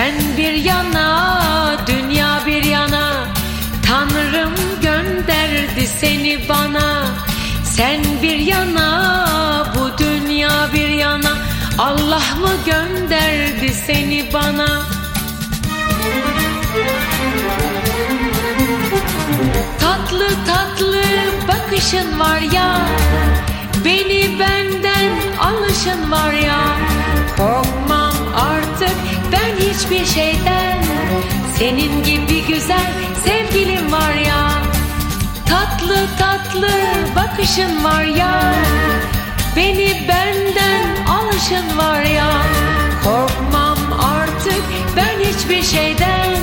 Sen bir yana, dünya bir yana. Tanrım gönderdi seni bana. Sen bir yana, bu dünya bir yana. Allah mı gönderdi seni bana? Tatlı tatlı bakışın var ya hiçbir şeyden. Senin gibi güzel sevgilim var ya. Tatlı tatlı bakışın var ya. Beni benden alışın var ya. Korkmam artık ben hiçbir şeyden.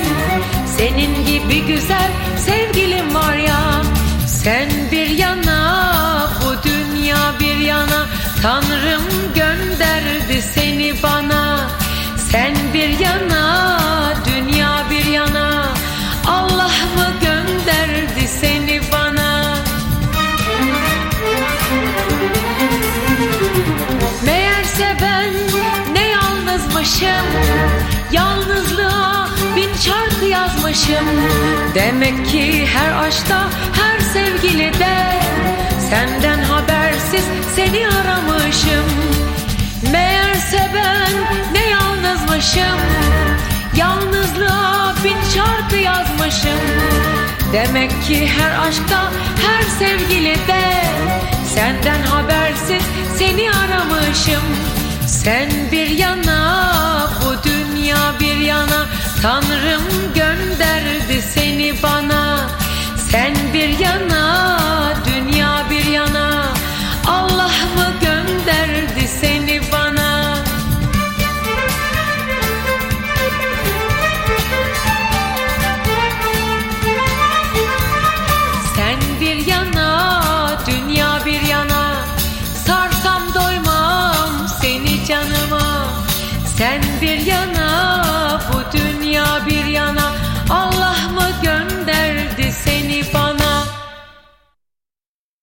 Senin gibi güzel sevgilim var ya. Sen bir yana bu dünya bir yana. Tanrım gönderdi seni bana Sen bir yana dünya bir yana. Allah mı gönderdi seni bana? Meğerse ben ne yalnızmışım Yalnızlığa bin şarkı yazmışım. Demek ki her aşkta her sevgilide Senden habersiz seni aramışım. Meğerse ben ne yalnızmışım Yalnızlığa bin şarkı yazmışım. Demek ki her aşkta her sevgilide Senden habersiz seni aramışım. Sen bir yana bu dünya bir yana Tanrım gönderdi Sen bir yana, bu dünya bir yana